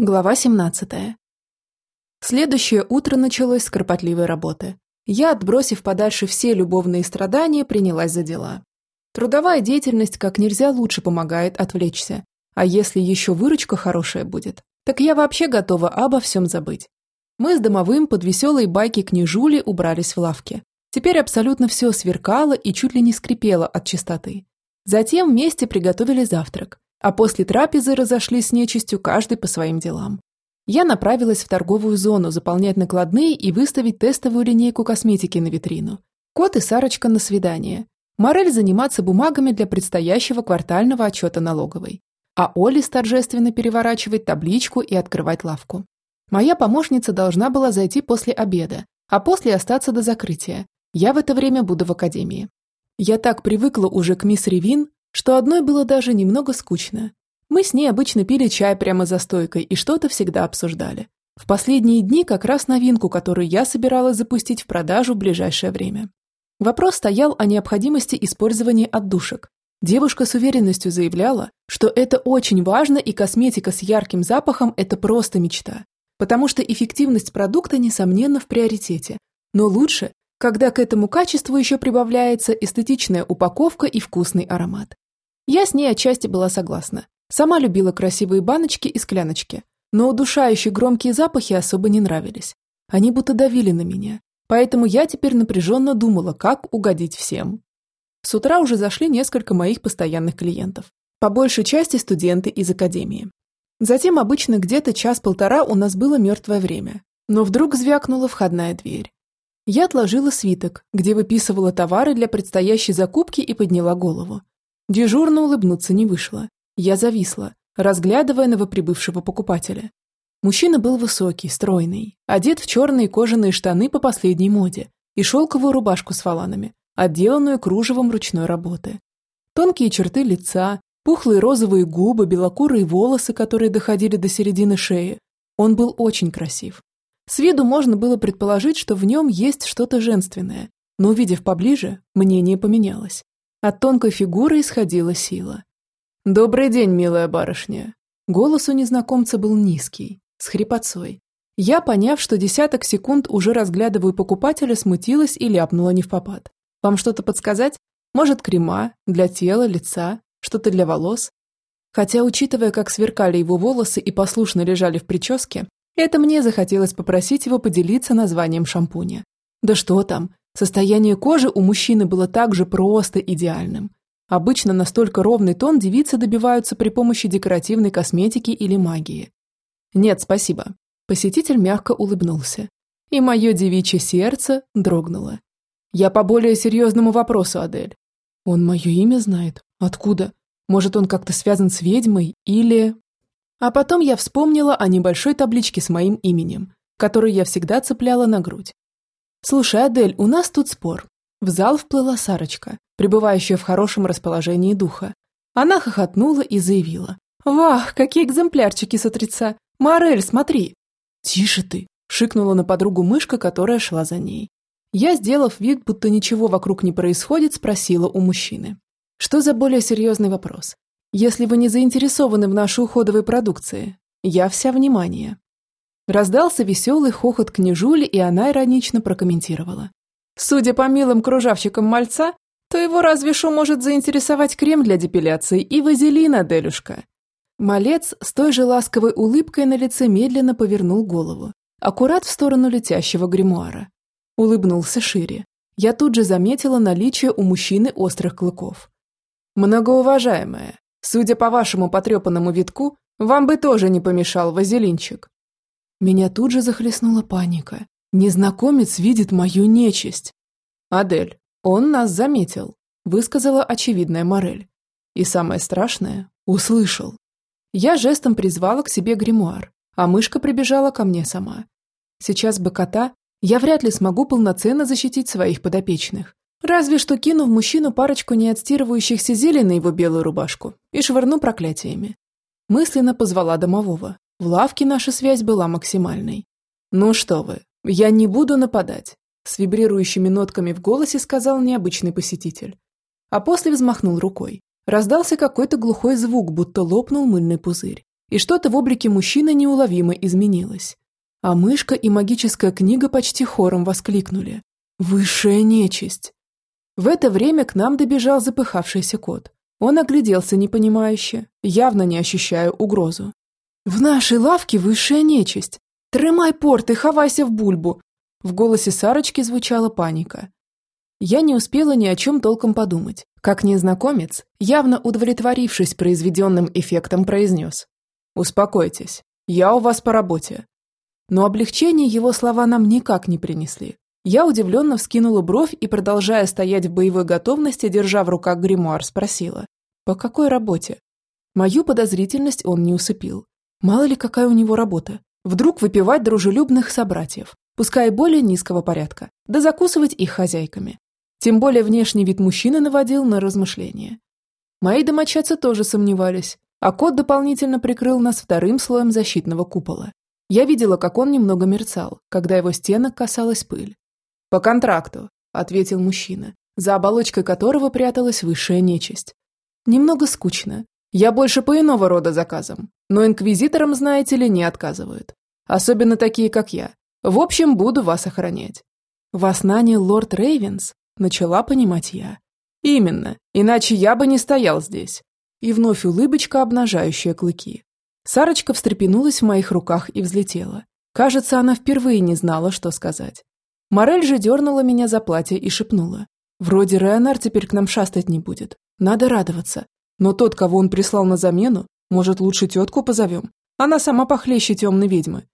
Глава 17. Следующее утро началось с кропотливой работы. Я, отбросив подальше все любовные страдания, принялась за дела. Трудовая деятельность как нельзя лучше помогает отвлечься. А если еще выручка хорошая будет, так я вообще готова обо всем забыть. Мы с домовым под веселые байки княжули убрались в лавке. Теперь абсолютно все сверкало и чуть ли не скрипело от чистоты. Затем вместе приготовили завтрак, а после трапезы разошлись с нечистью каждый по своим делам. Я направилась в торговую зону заполнять накладные и выставить тестовую линейку косметики на витрину. Кот и Сарочка на свидание. Морель заниматься бумагами для предстоящего квартального отчета налоговой. А Олис торжественно переворачивать табличку и открывать лавку. Моя помощница должна была зайти после обеда, а после остаться до закрытия. Я в это время буду в академии. Я так привыкла уже к мисс Ревин, что одной было даже немного скучно. Мы с ней обычно пили чай прямо за стойкой и что-то всегда обсуждали. В последние дни как раз новинку, которую я собиралась запустить в продажу в ближайшее время. Вопрос стоял о необходимости использования отдушек. Девушка с уверенностью заявляла, что это очень важно и косметика с ярким запахом – это просто мечта. Потому что эффективность продукта, несомненно, в приоритете. Но лучше, когда к этому качеству еще прибавляется эстетичная упаковка и вкусный аромат. Я с ней отчасти была согласна. Сама любила красивые баночки и скляночки, но удушающие громкие запахи особо не нравились. Они будто давили на меня, поэтому я теперь напряженно думала, как угодить всем. С утра уже зашли несколько моих постоянных клиентов, по большей части студенты из академии. Затем обычно где-то час-полтора у нас было мертвое время, но вдруг звякнула входная дверь. Я отложила свиток, где выписывала товары для предстоящей закупки и подняла голову. Дежурно улыбнуться не вышло. Я зависла, разглядывая новоприбывшего покупателя. Мужчина был высокий, стройный, одет в черные кожаные штаны по последней моде и шелковую рубашку с фаланами, отделанную кружевом ручной работы. Тонкие черты лица, пухлые розовые губы, белокурые волосы, которые доходили до середины шеи. Он был очень красив. С виду можно было предположить, что в нем есть что-то женственное, но увидев поближе, мнение поменялось. От тонкой фигуры исходила сила. «Добрый день, милая барышня!» Голос у незнакомца был низкий, с хрипотцой. Я, поняв, что десяток секунд уже разглядываю покупателя, смутилась и ляпнула не в попад. «Вам что-то подсказать? Может, крема, для тела, лица, что-то для волос?» Хотя, учитывая, как сверкали его волосы и послушно лежали в прическе, это мне захотелось попросить его поделиться названием шампуня. Да что там, состояние кожи у мужчины было также просто идеальным. Обычно настолько ровный тон девицы добиваются при помощи декоративной косметики или магии. Нет, спасибо. Посетитель мягко улыбнулся. И мое девичье сердце дрогнуло. Я по более серьезному вопросу, Адель. Он мое имя знает? Откуда? Может, он как-то связан с ведьмой или... А потом я вспомнила о небольшой табличке с моим именем, которую я всегда цепляла на грудь. «Слушай, Адель, у нас тут спор». В зал вплыла Сарочка, пребывающая в хорошем расположении духа. Она хохотнула и заявила. «Вах, какие экземплярчики с отрица! Морель, смотри!» «Тише ты!» – шикнула на подругу мышка, которая шла за ней. Я, сделав вид, будто ничего вокруг не происходит, спросила у мужчины. Что за более серьезный вопрос? Если вы не заинтересованы в нашей уходовой продукции. Я вся внимание». Раздался веселый хохот княжули, и она иронично прокомментировала. «Судя по милым кружавчикам мальца, то его разве что может заинтересовать крем для депиляции и вазелин, Аделюшка». Малец с той же ласковой улыбкой на лице медленно повернул голову, аккурат в сторону летящего гримуара. Улыбнулся шире. Я тут же заметила наличие у мужчины острых клыков. «Многоуважаемая, Судя по вашему потрепанному витку, вам бы тоже не помешал вазелинчик». Меня тут же захлестнула паника. Незнакомец видит мою нечисть. «Адель, он нас заметил», – высказала очевидная Морель. И самое страшное – услышал. Я жестом призвала к себе гримуар, а мышка прибежала ко мне сама. Сейчас бы кота, я вряд ли смогу полноценно защитить своих подопечных. Разве что кину в мужчину парочку неотстирывающихся зелий на его белую рубашку и швырну проклятиями. Мысленно позвала домового. В лавке наша связь была максимальной. «Ну что вы, я не буду нападать», с вибрирующими нотками в голосе сказал необычный посетитель. А после взмахнул рукой. Раздался какой-то глухой звук, будто лопнул мыльный пузырь. и что-то в облике мужчины неуловимо изменилось. А мышка и магическая книга почти хором воскликнули. «Высшая нечисть!» В это время к нам добежал запыхавшийся кот. Он огляделся непонимающе, явно не ощущая угрозу. «В нашей лавке высшая нечисть! Трымай порт и хавайся в бульбу!» В голосе Сарочки звучала паника. Я не успела ни о чем толком подумать, как незнакомец, явно удовлетворившись произведенным эффектом, произнес. «Успокойтесь, я у вас по работе». Но облегчение его слова нам никак не принесли. Я удивленно вскинула бровь и, продолжая стоять в боевой готовности, держа в руках гримуар, спросила. «По какой работе?» Мою подозрительность он не усыпил. Мало ли, какая у него работа. Вдруг выпивать дружелюбных собратьев, пускай более низкого порядка, да закусывать их хозяйками. Тем более внешний вид мужчины наводил на размышления. Мои домочадцы тоже сомневались, а кот дополнительно прикрыл нас вторым слоем защитного купола. Я видела, как он немного мерцал, когда его стенок касалась пыль. «По контракту», — ответил мужчина, за оболочкой которого пряталась высшая нечисть. «Немного скучно. Я больше по иного рода заказам, но инквизиторам, знаете ли, не отказывают. Особенно такие, как я. В общем, буду вас охранять». «Вас нанял лорд Рейвенс?» — начала понимать я. «Именно, иначе я бы не стоял здесь». И вновь улыбочка, обнажающая клыки. Сарочка встрепенулась в моих руках и взлетела. Кажется, она впервые не знала, что сказать. Морель же дернула меня за платье и шепнула. Вроде Реонар теперь к нам шастать не будет. Надо радоваться. Но тот, кого он прислал на замену, может, лучше тетку позовем? Она сама похлеще темной ведьмы.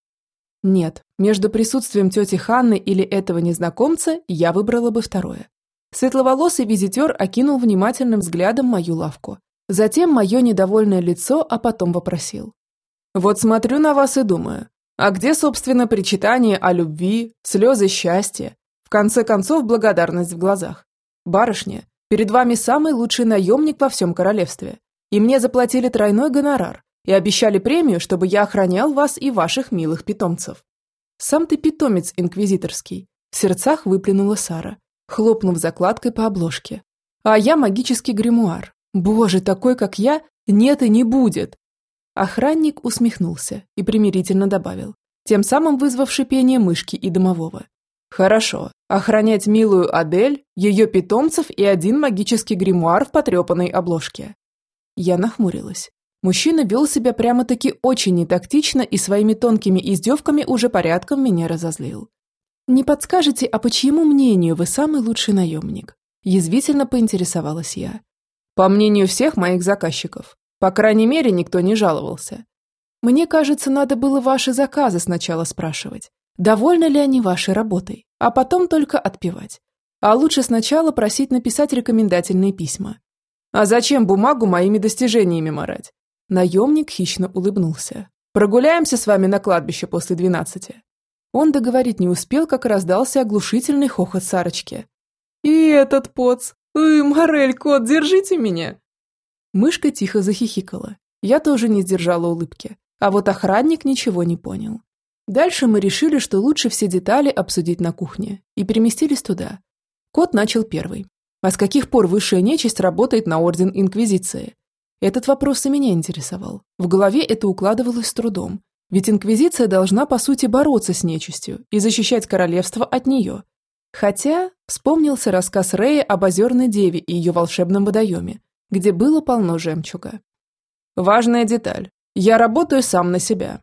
Нет, между присутствием тети Ханны или этого незнакомца я выбрала бы второе. Светловолосый визитер окинул внимательным взглядом мою лавку. Затем мое недовольное лицо, а потом вопросил. «Вот смотрю на вас и думаю, а где, собственно, причитание о любви, слезы счастья? В конце концов, благодарность в глазах. Барышня, перед вами самый лучший наемник во всем королевстве. И мне заплатили тройной гонорар и обещали премию, чтобы я охранял вас и ваших милых питомцев. Сам ты питомец инквизиторский. В сердцах выплюнула Сара, хлопнув закладкой по обложке. А я магический гримуар. Боже, такой, как я, нет и не будет. Охранник усмехнулся и примирительно добавил, тем самым вызвав шипение мышки и домового. «Хорошо. Охранять милую Адель, ее питомцев и один магический гримуар в потрепанной обложке». Я нахмурилась. Мужчина вел себя прямо-таки очень нетактично и своими тонкими издевками уже порядком меня разозлил. «Не подскажете, а по чьему мнению вы самый лучший наемник?» Язвительно поинтересовалась я. «По мнению всех моих заказчиков. По крайней мере, никто не жаловался. Мне кажется, надо было ваши заказы сначала спрашивать. Довольны ли они вашей работой, а потом только отпевать. А лучше сначала просить написать рекомендательные письма. А зачем бумагу моими достижениями морать? Наемник хищно улыбнулся. Прогуляемся с вами на кладбище после двенадцати. Он договорить не успел, как раздался оглушительный хохот Сарочки. «И этот поц! Эй, Морель, кот, держите меня!» Мышка тихо захихикала. Я тоже не сдержала улыбки. А вот охранник ничего не понял. Дальше мы решили, что лучше все детали обсудить на кухне, и переместились туда. Кот начал первый. А с каких пор высшая нечисть работает на Орден Инквизиции? Этот вопрос и меня интересовал. В голове это укладывалось с трудом. Ведь Инквизиция должна, по сути, бороться с нечистью и защищать королевство от нее. Хотя вспомнился рассказ Рэя об озерной деве и ее волшебном водоеме, где было полно жемчуга. Важная деталь. Я работаю сам на себя.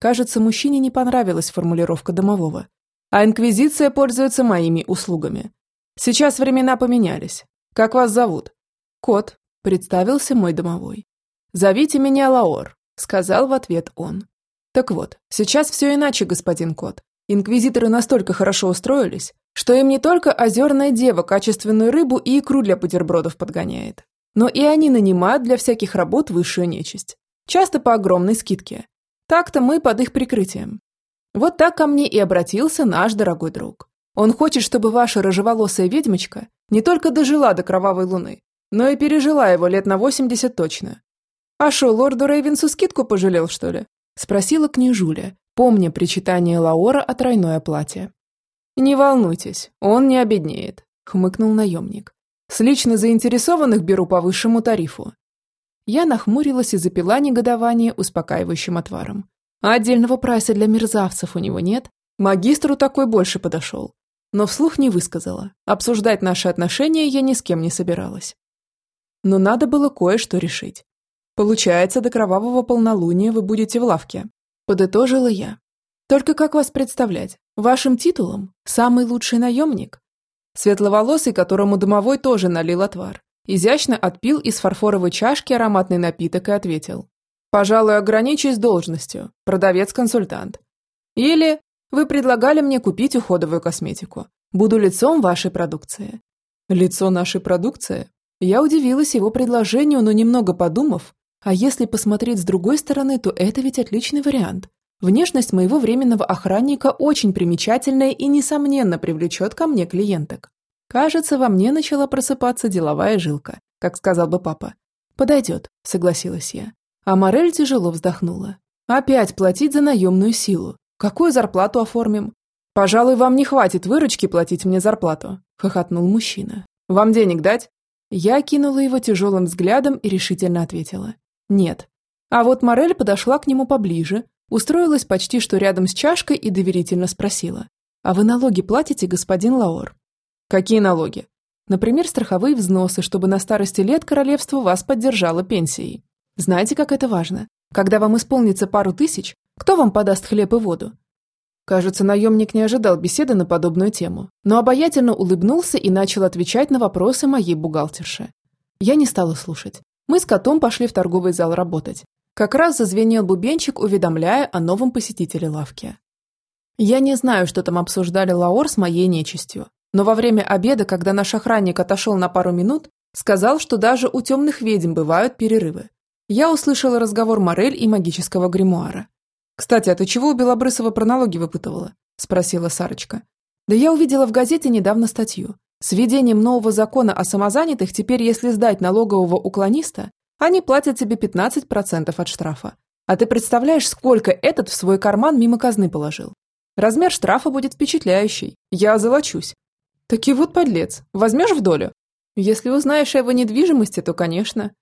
Кажется, мужчине не понравилась формулировка домового. А Инквизиция пользуется моими услугами. Сейчас времена поменялись. Как вас зовут? Кот, представился мой домовой. Зовите меня Лаор, сказал в ответ он. Так вот, сейчас все иначе, господин Кот. Инквизиторы настолько хорошо устроились, что им не только озерная дева качественную рыбу и икру для бутербродов подгоняет, но и они нанимают для всяких работ высшую нечисть. Часто по огромной скидке. Так-то мы под их прикрытием. Вот так ко мне и обратился наш дорогой друг. Он хочет, чтобы ваша рыжеволосая ведьмочка не только дожила до кровавой луны, но и пережила его лет на 80 точно. А шо, лорду Рейвенсу скидку пожалел, что ли? Спросила княжуля, помня причитание Лаора о тройное платье. «Не волнуйтесь, он не обеднеет», — хмыкнул наемник. С лично заинтересованных беру по высшему тарифу. Я нахмурилась и запила негодование успокаивающим отваром. А отдельного прайса для мерзавцев у него нет? Магистру такой больше подошел. Но вслух не высказала. Обсуждать наши отношения я ни с кем не собиралась. Но надо было кое-что решить. Получается, до кровавого полнолуния вы будете в лавке. Подытожила я. Только как вас представлять? Вашим титулом? Самый лучший наемник? Светловолосый, которому домовой тоже налил отвар, изящно отпил из фарфоровой чашки ароматный напиток и ответил. «Пожалуй, ограничусь должностью. Продавец-консультант. Или вы предлагали мне купить уходовую косметику. Буду лицом вашей продукции». «Лицо нашей продукции?» Я удивилась его предложению, но немного подумав, а если посмотреть с другой стороны, то это ведь отличный вариант. Внешность моего временного охранника очень примечательная и, несомненно, привлечет ко мне клиенток. Кажется, во мне начала просыпаться деловая жилка, как сказал бы папа. «Подойдет», — согласилась я. А Морель тяжело вздохнула. «Опять платить за наемную силу. Какую зарплату оформим?» «Пожалуй, вам не хватит выручки платить мне зарплату», — хохотнул мужчина. «Вам денег дать?» Я кинула его тяжелым взглядом и решительно ответила. «Нет». А вот Морель подошла к нему поближе, Устроилась почти что рядом с чашкой и доверительно спросила. «А вы налоги платите, господин Лаор?» «Какие налоги?» «Например, страховые взносы, чтобы на старости лет королевство вас поддержало пенсией. Знаете, как это важно? Когда вам исполнится пару тысяч, кто вам подаст хлеб и воду?» Кажется, наемник не ожидал беседы на подобную тему, но обаятельно улыбнулся и начал отвечать на вопросы моей бухгалтерши. Я не стала слушать. Мы с котом пошли в торговый зал работать. Как раз зазвенел бубенчик, уведомляя о новом посетителе лавки. Я не знаю, что там обсуждали Лаор с моей нечистью, но во время обеда, когда наш охранник отошел на пару минут, сказал, что даже у темных ведьм бывают перерывы. Я услышала разговор Морель и магического гримуара. «Кстати, а ты чего у Белобрысова про налоги выпытывала?» – спросила Сарочка. «Да я увидела в газете недавно статью. С введением нового закона о самозанятых теперь, если сдать налогового уклониста, они платят тебе 15% от штрафа. А ты представляешь, сколько этот в свой карман мимо казны положил? Размер штрафа будет впечатляющий. Я озолочусь. Таки вот подлец. Возьмешь в долю? Если узнаешь о его недвижимости, то, конечно.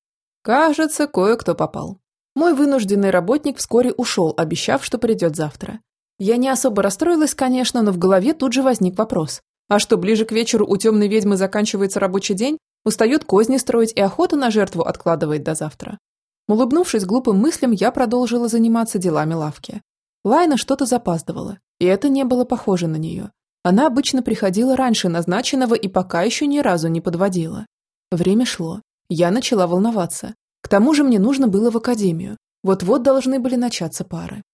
Кажется, кое-кто попал. Мой вынужденный работник вскоре ушел, обещав, что придет завтра. Я не особо расстроилась, конечно, но в голове тут же возник вопрос. А что, ближе к вечеру у темной ведьмы заканчивается рабочий день? Устает козни строить и охоту на жертву откладывает до завтра. Улыбнувшись глупым мыслям, я продолжила заниматься делами лавки. Лайна что-то запаздывала, и это не было похоже на нее. Она обычно приходила раньше назначенного и пока еще ни разу не подводила. Время шло. Я начала волноваться. К тому же мне нужно было в академию. Вот-вот должны были начаться пары.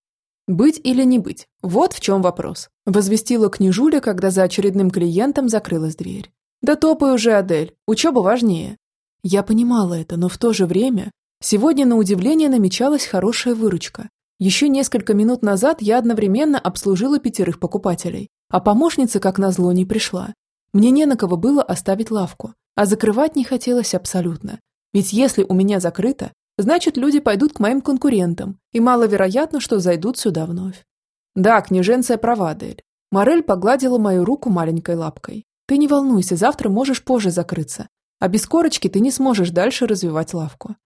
Быть или не быть? Вот в чем вопрос. Возвестила княжуля, когда за очередным клиентом закрылась дверь. Да топай уже, Адель, учеба важнее. Я понимала это, но в то же время сегодня на удивление намечалась хорошая выручка. Еще несколько минут назад я одновременно обслужила пятерых покупателей, а помощница, как назло, не пришла. Мне не на кого было оставить лавку, а закрывать не хотелось абсолютно. Ведь если у меня закрыто, значит люди пойдут к моим конкурентам, и маловероятно, что зайдут сюда вновь. Да, княженция права, Адель. Морель погладила мою руку маленькой лапкой. Ты не волнуйся, завтра можешь позже закрыться. А без корочки ты не сможешь дальше развивать лавку.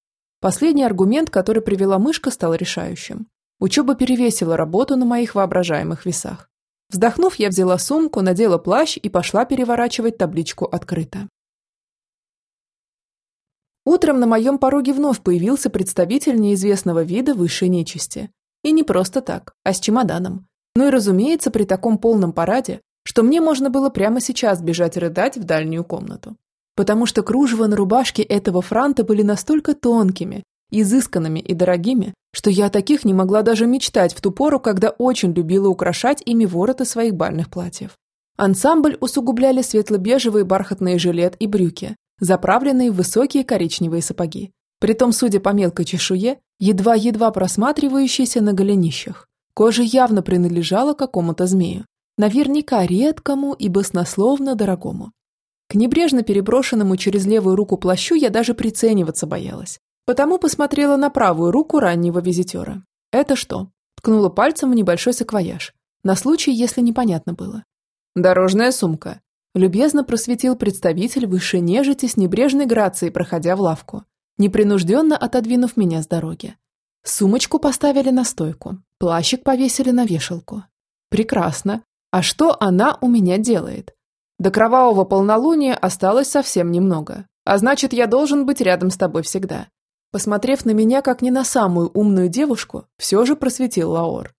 Последний аргумент, который привела мышка, стал решающим. Учеба перевесила работу на моих воображаемых весах. Вздохнув, я взяла сумку, надела плащ и пошла переворачивать табличку «Открыто». Утром на моем пороге вновь появился представитель неизвестного вида высшей нечисти. И не просто так, а с чемоданом. Ну и разумеется, при таком полном параде что мне можно было прямо сейчас бежать рыдать в дальнюю комнату. Потому что кружева на рубашке этого франта были настолько тонкими, изысканными и дорогими, что я о таких не могла даже мечтать в ту пору, когда очень любила украшать ими вороты своих бальных платьев. Ансамбль усугубляли светло-бежевые бархатные жилет и брюки, заправленные в высокие коричневые сапоги. Притом, судя по мелкой чешуе, едва-едва просматривающейся на голенищах. Кожа явно принадлежала какому-то змею, Наверняка редкому и баснословно дорогому. К небрежно переброшенному через левую руку плащу я даже прицениваться боялась. Потому посмотрела на правую руку раннего визитера. «Это что?» Ткнула пальцем в небольшой саквояж. На случай, если непонятно было. «Дорожная сумка», любезно просветил представитель высшей нежити с небрежной грацией, проходя в лавку. непринужденно отодвинув меня с дороги. Сумочку поставили на стойку, плащик повесили на вешалку. Прекрасно. А что она у меня делает? До кровавого полнолуния осталось совсем немного, а значит, я должен быть рядом с тобой всегда. Посмотрев на меня, как не на самую умную девушку, все же просветил Лаор.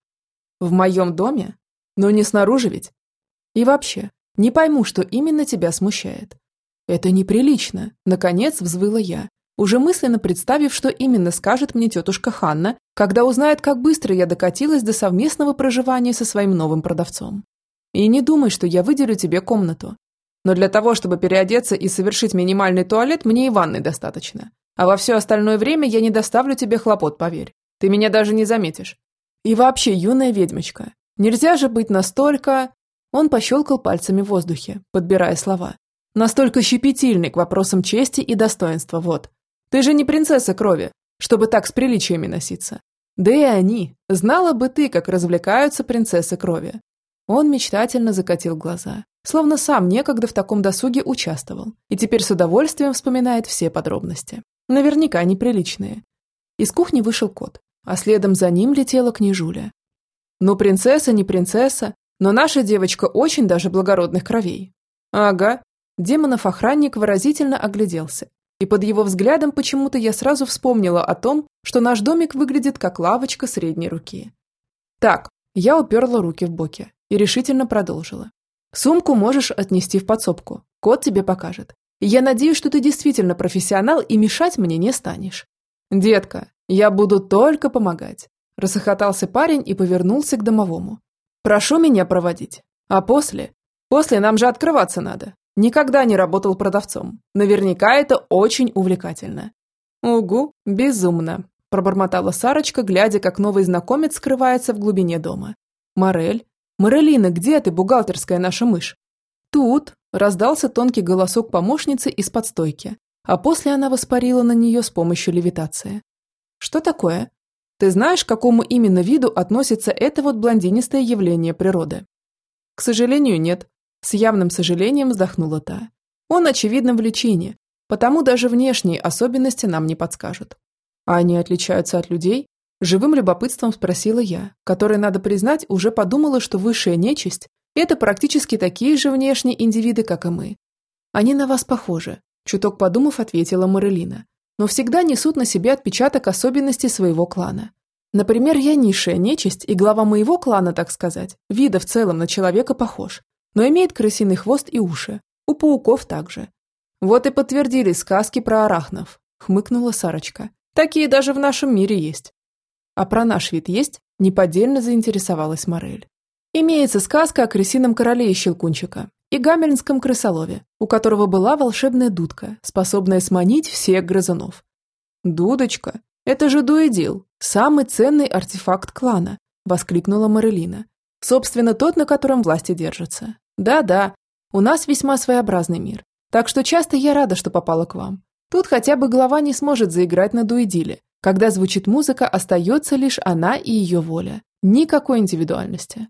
В моем доме? Но не снаружи ведь. И вообще, не пойму, что именно тебя смущает. Это неприлично, наконец взвыла я, уже мысленно представив, что именно скажет мне тетушка Ханна, когда узнает, как быстро я докатилась до совместного проживания со своим новым продавцом. И не думай, что я выделю тебе комнату. Но для того, чтобы переодеться и совершить минимальный туалет, мне и ванной достаточно. А во все остальное время я не доставлю тебе хлопот, поверь. Ты меня даже не заметишь. И вообще, юная ведьмочка, нельзя же быть настолько... Он пощелкал пальцами в воздухе, подбирая слова. Настолько щепетильный к вопросам чести и достоинства, вот. Ты же не принцесса крови, чтобы так с приличиями носиться. Да и они. Знала бы ты, как развлекаются принцессы крови. Он мечтательно закатил глаза, словно сам некогда в таком досуге участвовал, и теперь с удовольствием вспоминает все подробности. Наверняка неприличные. Из кухни вышел кот, а следом за ним летела княжуля. Ну, принцесса не принцесса, но наша девочка очень даже благородных кровей. Ага. Демонов охранник выразительно огляделся и под его взглядом почему-то я сразу вспомнила о том, что наш домик выглядит как лавочка средней руки. Так, я уперла руки в боки и решительно продолжила. Сумку можешь отнести в подсобку, кот тебе покажет. я надеюсь, что ты действительно профессионал и мешать мне не станешь. Детка, я буду только помогать. Рассохотался парень и повернулся к домовому. Прошу меня проводить. А после? После нам же открываться надо. Никогда не работал продавцом. Наверняка это очень увлекательно. Угу, безумно, пробормотала Сарочка, глядя, как новый знакомец скрывается в глубине дома. Морель? Морелина, где ты, бухгалтерская наша мышь? Тут, раздался тонкий голосок помощницы из-под стойки, а после она воспарила на нее с помощью левитации. Что такое? Ты знаешь, к какому именно виду относится это вот блондинистое явление природы? К сожалению, нет, с явным сожалением вздохнула та. Он, очевидно, в лечении, потому даже внешние особенности нам не подскажут. А они отличаются от людей? Живым любопытством спросила я, которая, надо признать, уже подумала, что высшая нечисть – это практически такие же внешние индивиды, как и мы. Они на вас похожи, чуток подумав, ответила Марелина, но всегда несут на себе отпечаток особенностей своего клана. Например, я низшая нечисть, и глава моего клана, так сказать, вида в целом на человека похож, но имеет крысиный хвост и уши. У пауков также. Вот и подтвердили сказки про арахнов, хмыкнула Сарочка. Такие даже в нашем мире есть. А про наш вид есть? Неподдельно заинтересовалась Морель. Имеется сказка о крысином короле и щелкунчика и гамельнском крысолове, у которого была волшебная дудка, способная сманить всех грызунов. «Дудочка? Это же дуэдил, самый ценный артефакт клана!» – воскликнула Марелина. «Собственно, тот, на котором власти держатся. Да-да, у нас весьма своеобразный мир, так что часто я рада, что попала к вам. Тут хотя бы глава не сможет заиграть на дуэдиле. Когда звучит музыка, остается лишь она и ее воля. Никакой индивидуальности.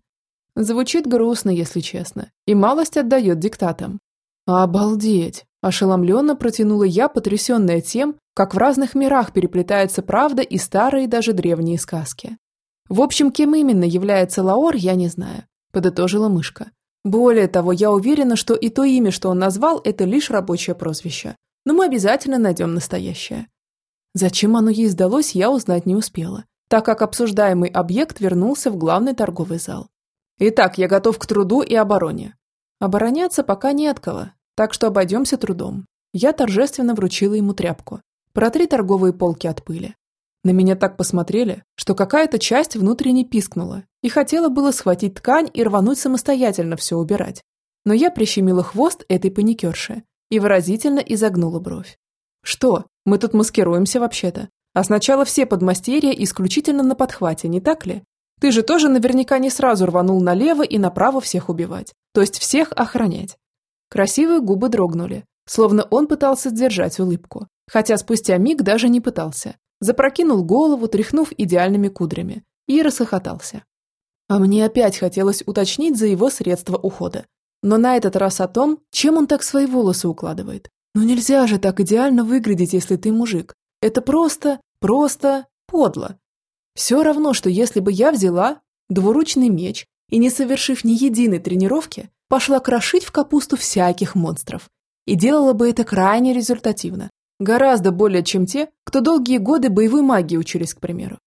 Звучит грустно, если честно, и малость отдает диктатам. Обалдеть! Ошеломленно протянула я, потрясенная тем, как в разных мирах переплетается правда и старые даже древние сказки. В общем, кем именно является Лаор, я не знаю, подытожила мышка. Более того, я уверена, что и то имя, что он назвал, это лишь рабочее прозвище. Но мы обязательно найдем настоящее. Зачем оно ей сдалось, я узнать не успела, так как обсуждаемый объект вернулся в главный торговый зал. Итак, я готов к труду и обороне. Обороняться пока не от кого, так что обойдемся трудом. Я торжественно вручила ему тряпку. Протри торговые полки от пыли. На меня так посмотрели, что какая-то часть внутренне пискнула и хотела было схватить ткань и рвануть самостоятельно все убирать. Но я прищемила хвост этой паникерши и выразительно изогнула бровь. «Что, мы тут маскируемся вообще-то? А сначала все подмастерья исключительно на подхвате, не так ли? Ты же тоже наверняка не сразу рванул налево и направо всех убивать, то есть всех охранять». Красивые губы дрогнули, словно он пытался сдержать улыбку, хотя спустя миг даже не пытался, запрокинул голову, тряхнув идеальными кудрями, и рассохотался. А мне опять хотелось уточнить за его средства ухода. Но на этот раз о том, чем он так свои волосы укладывает. Ну нельзя же так идеально выглядеть, если ты мужик. Это просто, просто подло. Все равно, что если бы я взяла двуручный меч и, не совершив ни единой тренировки, пошла крошить в капусту всяких монстров. И делала бы это крайне результативно. Гораздо более, чем те, кто долгие годы боевой магии учились, к примеру.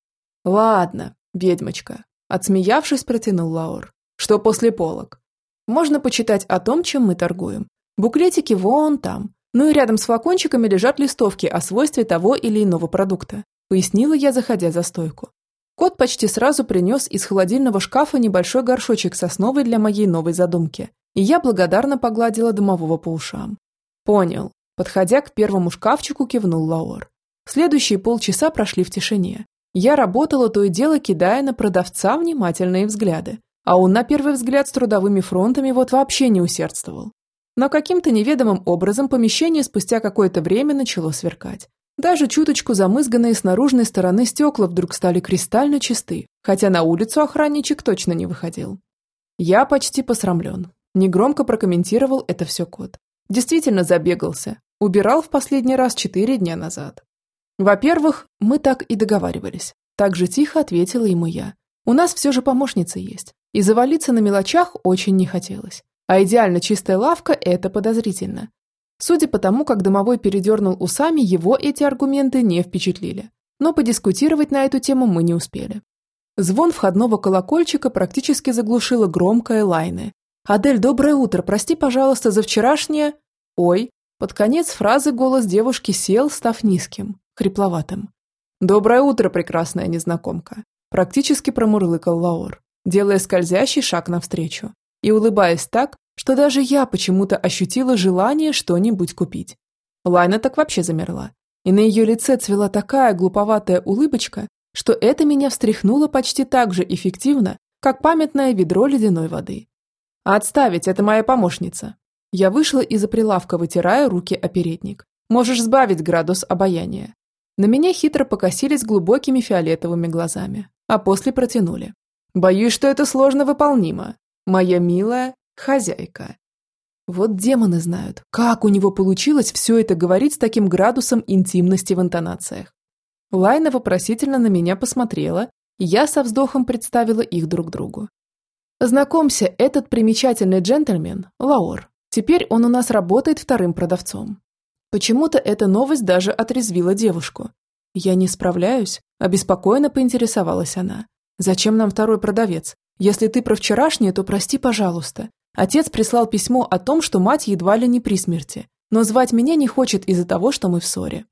Ладно, ведьмочка, отсмеявшись, протянул Лаур. Что после полок? Можно почитать о том, чем мы торгуем. Буклетики вон там. Ну и рядом с флакончиками лежат листовки о свойстве того или иного продукта, пояснила я, заходя за стойку. Кот почти сразу принес из холодильного шкафа небольшой горшочек с основой для моей новой задумки, и я благодарно погладила домового по ушам. Понял. Подходя к первому шкафчику, кивнул Лаор. Следующие полчаса прошли в тишине. Я работала то и дело, кидая на продавца внимательные взгляды, а он на первый взгляд с трудовыми фронтами вот вообще не усердствовал. Но каким-то неведомым образом помещение спустя какое-то время начало сверкать. Даже чуточку замызганные с наружной стороны стекла вдруг стали кристально чисты, хотя на улицу охранничек точно не выходил. Я почти посрамлен. Негромко прокомментировал это все кот. Действительно забегался. Убирал в последний раз четыре дня назад. Во-первых, мы так и договаривались. Так же тихо ответила ему я. У нас все же помощница есть. И завалиться на мелочах очень не хотелось. А идеально чистая лавка – это подозрительно. Судя по тому, как домовой передернул усами, его эти аргументы не впечатлили. Но подискутировать на эту тему мы не успели. Звон входного колокольчика практически заглушило громкое лайны. «Адель, доброе утро, прости, пожалуйста, за вчерашнее...» «Ой». Под конец фразы голос девушки сел, став низким, хрипловатым. «Доброе утро, прекрасная незнакомка», практически промурлыкал Лаор, делая скользящий шаг навстречу и улыбаясь так, что даже я почему-то ощутила желание что-нибудь купить. Лайна так вообще замерла, и на ее лице цвела такая глуповатая улыбочка, что это меня встряхнуло почти так же эффективно, как памятное ведро ледяной воды. «Отставить, это моя помощница». Я вышла из-за прилавка, вытирая руки о передник. «Можешь сбавить градус обаяния». На меня хитро покосились глубокими фиолетовыми глазами, а после протянули. «Боюсь, что это сложно выполнимо. Моя милая, Хозяйка. Вот демоны знают, как у него получилось все это говорить с таким градусом интимности в интонациях. Лайна вопросительно на меня посмотрела, и я со вздохом представила их друг другу. Знакомься, этот примечательный джентльмен – Лаор. Теперь он у нас работает вторым продавцом. Почему-то эта новость даже отрезвила девушку. Я не справляюсь, обеспокоенно поинтересовалась она. Зачем нам второй продавец? Если ты про вчерашнее, то прости, пожалуйста. Отец прислал письмо о том, что мать едва ли не при смерти, но звать меня не хочет из-за того, что мы в ссоре.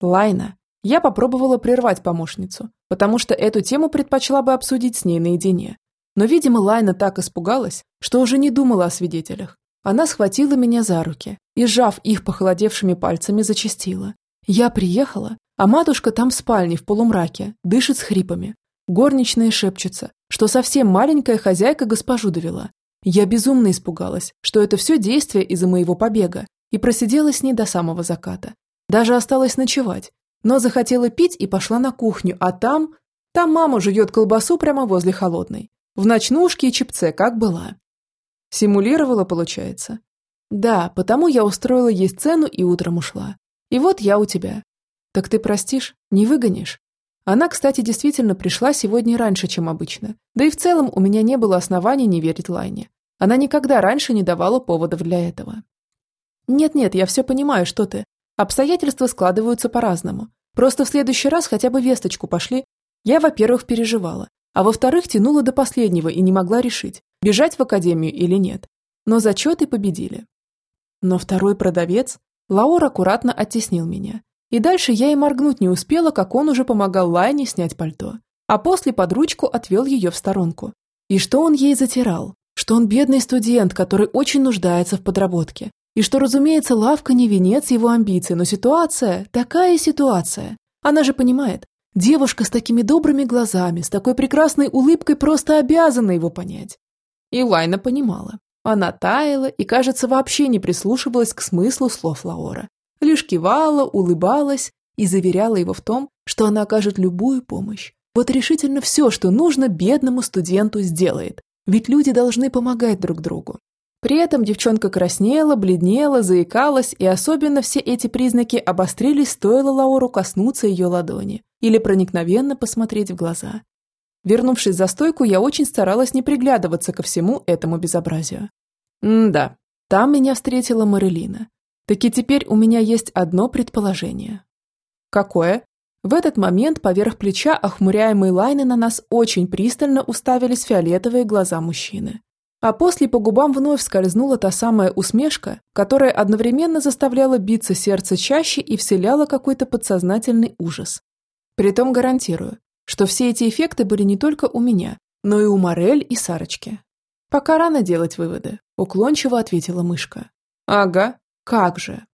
Лайна. Я попробовала прервать помощницу, потому что эту тему предпочла бы обсудить с ней наедине. Но, видимо, Лайна так испугалась, что уже не думала о свидетелях. Она схватила меня за руки и, сжав их похолодевшими пальцами, зачастила. Я приехала, а матушка там в спальне в полумраке, дышит с хрипами. Горничная шепчется, что совсем маленькая хозяйка госпожу довела, я безумно испугалась, что это все действие из-за моего побега, и просидела с ней до самого заката. Даже осталось ночевать, но захотела пить и пошла на кухню, а там... Там мама жует колбасу прямо возле холодной. В ночнушке и чипце, как была. Симулировала, получается. Да, потому я устроила ей сцену и утром ушла. И вот я у тебя. Так ты простишь? Не выгонишь? Она, кстати, действительно пришла сегодня раньше, чем обычно. Да и в целом у меня не было оснований не верить Лайне. Она никогда раньше не давала поводов для этого. Нет-нет, я все понимаю, что ты. Обстоятельства складываются по-разному. Просто в следующий раз хотя бы весточку пошли. Я, во-первых, переживала, а во-вторых, тянула до последнего и не могла решить, бежать в академию или нет. Но зачеты победили. Но второй продавец, Лаур аккуратно оттеснил меня. И дальше я и моргнуть не успела, как он уже помогал Лайне снять пальто. А после под ручку отвел ее в сторонку. И что он ей затирал? Что он бедный студент, который очень нуждается в подработке. И что, разумеется, лавка не венец его амбиций, но ситуация, такая ситуация. Она же понимает, девушка с такими добрыми глазами, с такой прекрасной улыбкой просто обязана его понять. И Лайна понимала. Она таяла и, кажется, вообще не прислушивалась к смыслу слов Лаора лишь кивала, улыбалась и заверяла его в том, что она окажет любую помощь. Вот решительно все, что нужно бедному студенту, сделает. Ведь люди должны помогать друг другу. При этом девчонка краснела, бледнела, заикалась, и особенно все эти признаки обострились, стоило Лауру коснуться ее ладони или проникновенно посмотреть в глаза. Вернувшись за стойку, я очень старалась не приглядываться ко всему этому безобразию. М-да, там меня встретила Марелина. Таки теперь у меня есть одно предположение. Какое? В этот момент поверх плеча охмуряемой Лайны на нас очень пристально уставились фиолетовые глаза мужчины. А после по губам вновь скользнула та самая усмешка, которая одновременно заставляла биться сердце чаще и вселяла какой-то подсознательный ужас. Притом гарантирую, что все эти эффекты были не только у меня, но и у Морель и Сарочки. «Пока рано делать выводы», – уклончиво ответила мышка. «Ага, как же».